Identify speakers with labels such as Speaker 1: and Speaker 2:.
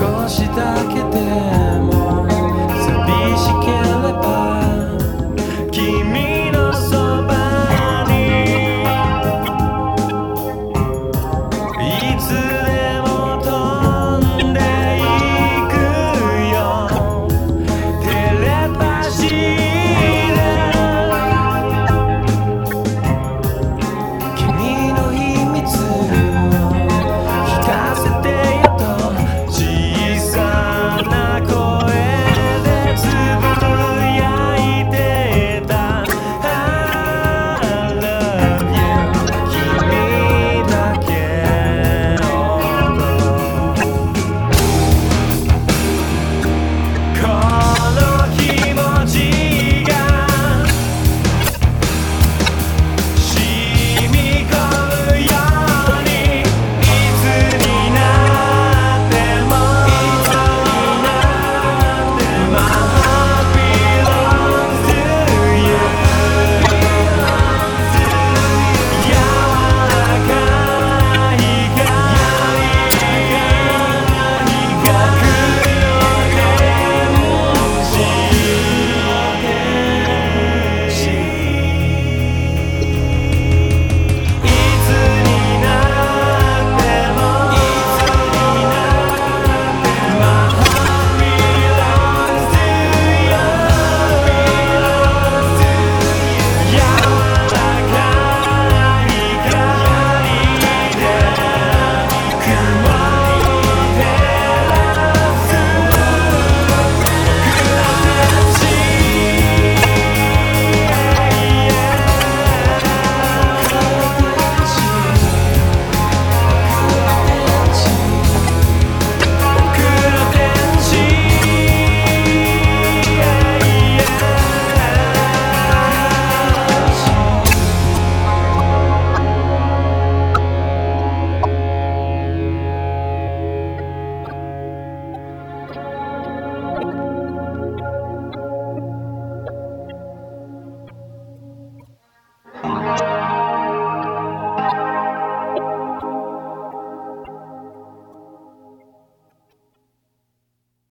Speaker 1: 少しだけでも